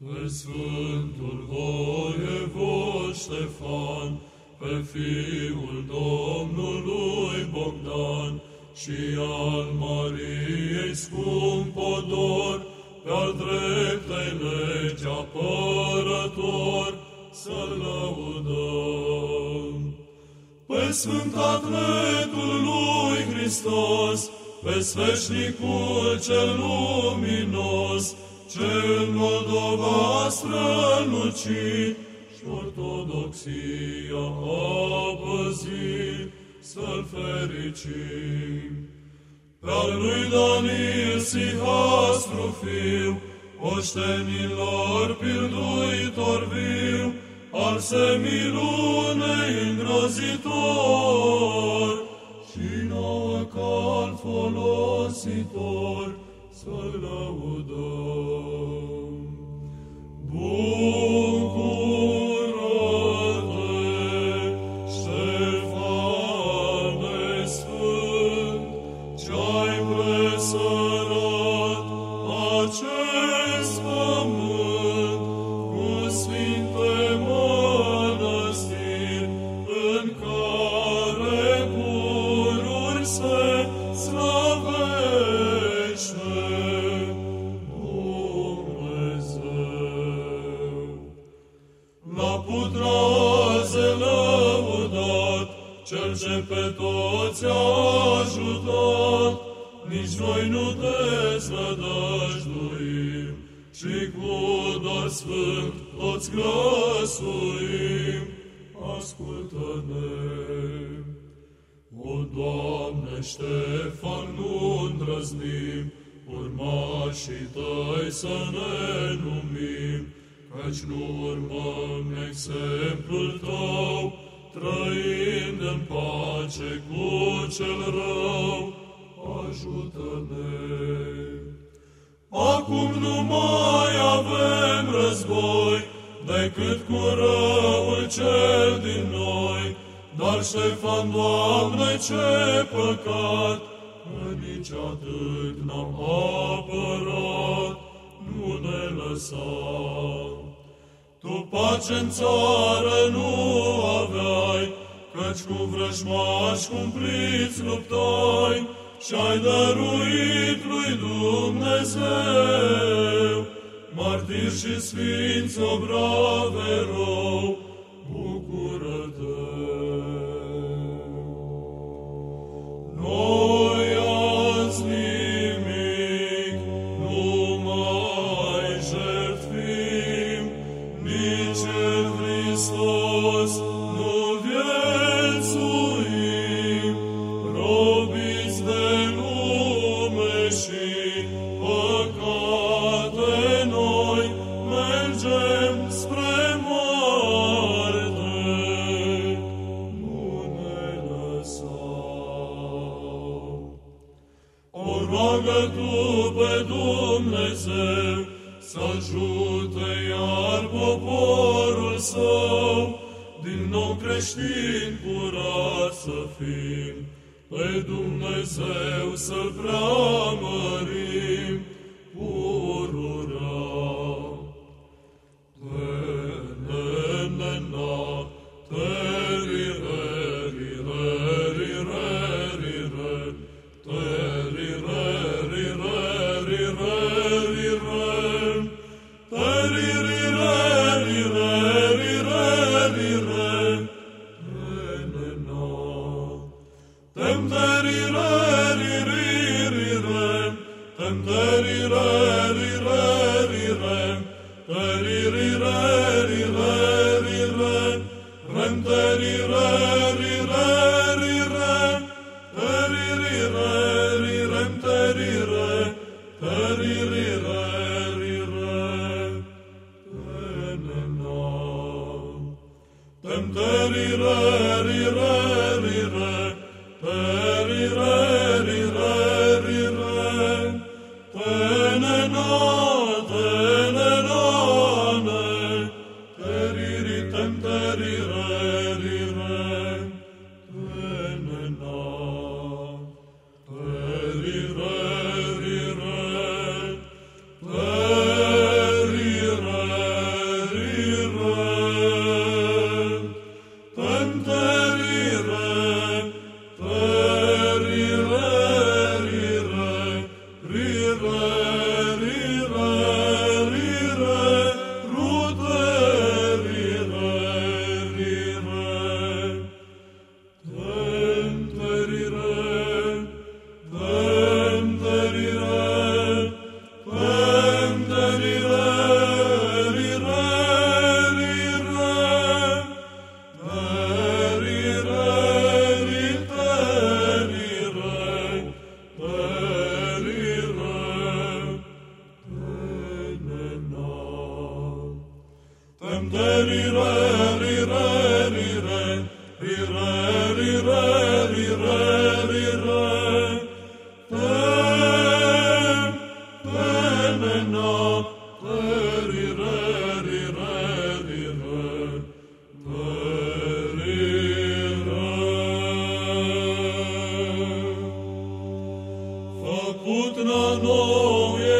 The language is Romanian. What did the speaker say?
Sfântul Voievod Ștefan, pe Fiul Domnului Bogdan și al Mariei scump odor, pe-al dreptei legi apărător, să-L lăudăm. Pe Sfânt Atletul lui Hristos, pe Sfeșnicul cel luminos, ce în Moldova strălucit și ortodoxia a păzit, să-l fericim. Pe al lui Daniel Sihastru fiu, oștenilor pilduitor viu, al semilunei îngrozitor și nouă cal folositor, să-l lăudăm. Bucură-te, La putraze lăudat, cel ce pe toți a ajutat, nici noi nu deznădăjduim, și cu dor sfânt toți glăsuim, ascultă-ne. O, Doamne, Ștefan, nu îndrăznim, urmașii tăi să ne numim, căci nu urmăm exemplul tău, trăind în pace cu cel rău, ajută-ne. Acum nu mai avem război, decât cu răul cel din noi, dar Ștefan, Doamne, ce păcat, că nici atât n-am apărat, nu ne lăsa. Tu pace în țară nu aveai, căci cu vrăjmași cumpliți luptai și ai dăruit lui Dumnezeu. Martir și sfinți obrave rău, său, din nou creștin curat să fim, pe Dumnezeu să-L preamărim Renteri, renteri, renteri, renteri, întărire. Ut na noe